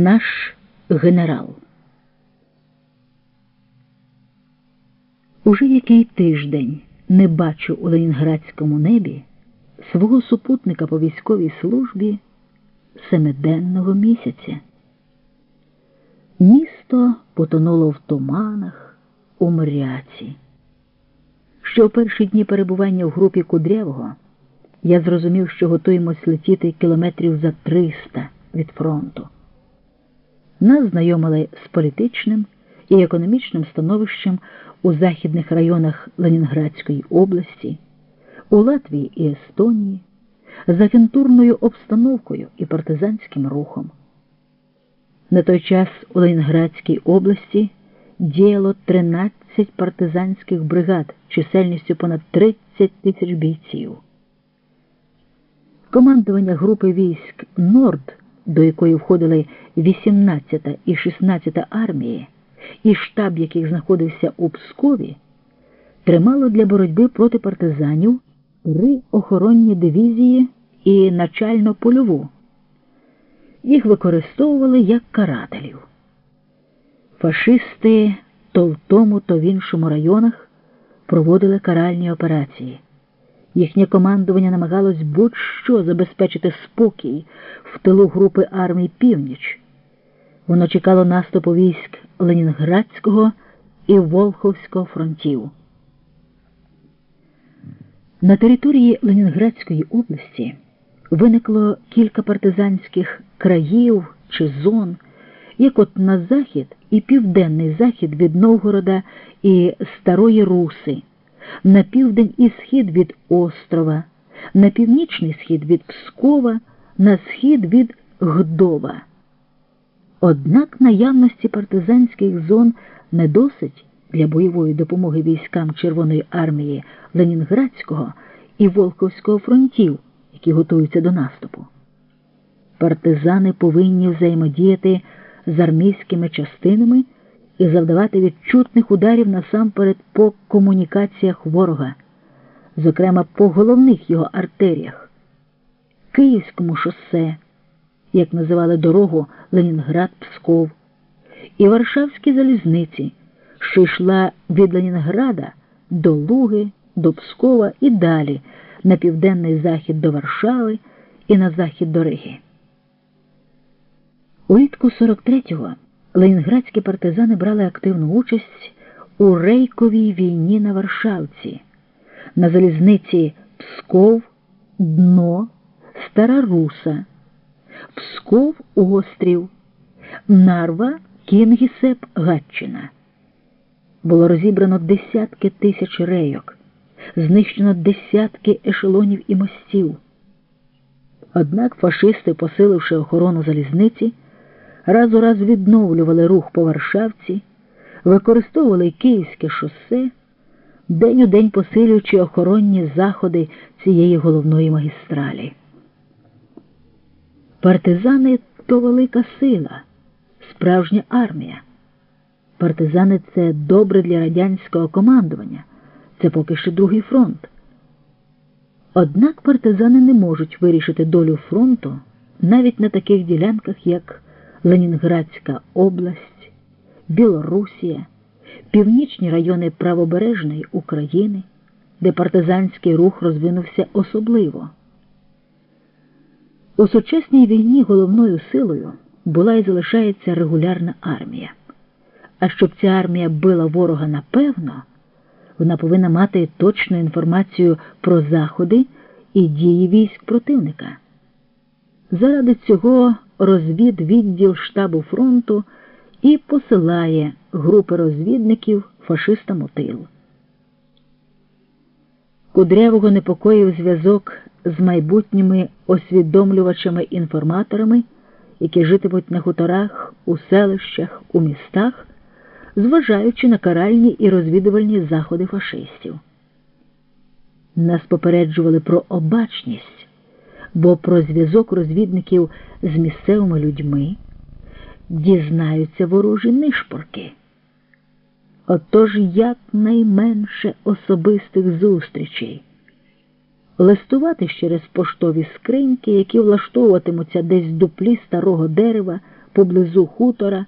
Наш генерал. Уже який тиждень не бачу у ленінградському небі свого супутника по військовій службі семиденного місяця. Місто потонуло в туманах, у мряці. Що у перші дні перебування в групі Кудрявого я зрозумів, що готуємось летіти кілометрів за 300 від фронту. Нас знайомили з політичним і економічним становищем у західних районах Ленінградської області, у Латвії і Естонії, з агентурною обстановкою і партизанським рухом. На той час у Ленінградській області діяло 13 партизанських бригад чисельністю понад 30 тисяч бійців. Командування групи військ Норд, до якої входили 18 та і 16 армії, і штаб, яких знаходився у Пскові, тримало для боротьби проти партизанів три охоронні дивізії і начально польову. Їх використовували як карателів. Фашисти то в тому, то в іншому районах проводили каральні операції. Їхнє командування намагалось будь-що забезпечити спокій в тилу групи армій Північ. Воно чекало наступу військ Ленінградського і Волховського фронтів. На території Ленінградської області виникло кілька партизанських країв чи зон, як от на захід і південний захід від Новгорода і Старої Руси, на південь і схід від острова, на північний схід від Пскова, на схід від Гдова. Однак наявності партизанських зон не досить для бойової допомоги військам Червоної армії Ленінградського і Волковського фронтів, які готуються до наступу. Партизани повинні взаємодіяти з армійськими частинами і завдавати відчутних ударів насамперед по комунікаціях ворога, зокрема по головних його артеріях, Київському шосе, як називали дорогу Ленінград-Псков, і Варшавській залізниці, що йшла від Ленінграда до Луги, до Пскова і далі на південний захід до Варшави і на захід до Риги. Улітку 43-го ленінградські партизани брали активну участь у рейковій війні на Варшавці, на залізниці Псков, Дно, Стара Руса, Псков Острів, Нарва, Кінгісеп, Гатчина. Було розібрано десятки тисяч рейок, знищено десятки ешелонів і мостів. Однак фашисти, посиливши охорону залізниці, раз у раз відновлювали рух по Варшавці, використовували Київське шосе, день у день посилюючи охоронні заходи цієї головної магістралі. Партизани то велика сила, справжня армія. Партизани це добре для радянського командування, це поки що другий фронт. Однак партизани не можуть вирішити долю фронту навіть на таких ділянках, як Ленінградська область, Білорусія, північні райони правобережної України, де партизанський рух розвинувся особливо. У сучасній війні головною силою була і залишається регулярна армія. А щоб ця армія била ворога напевно, вона повинна мати точну інформацію про заходи і дії військ противника. Заради цього розвідвідділ штабу фронту і посилає групи розвідників фашистам у тил. Кудрявого непокоїв зв'язок з майбутніми освідомлювачами-інформаторами, які житимуть на хуторах, у селищах, у містах, зважаючи на каральні і розвідувальні заходи фашистів. Нас попереджували про обачність, бо про зв'язок розвідників з місцевими людьми дізнаються ворожі нишпорки. Отож якнайменше особистих зустрічей, листувати через поштові скриньки, які влаштовуватимуться десь в дуплі старого дерева поблизу хутора.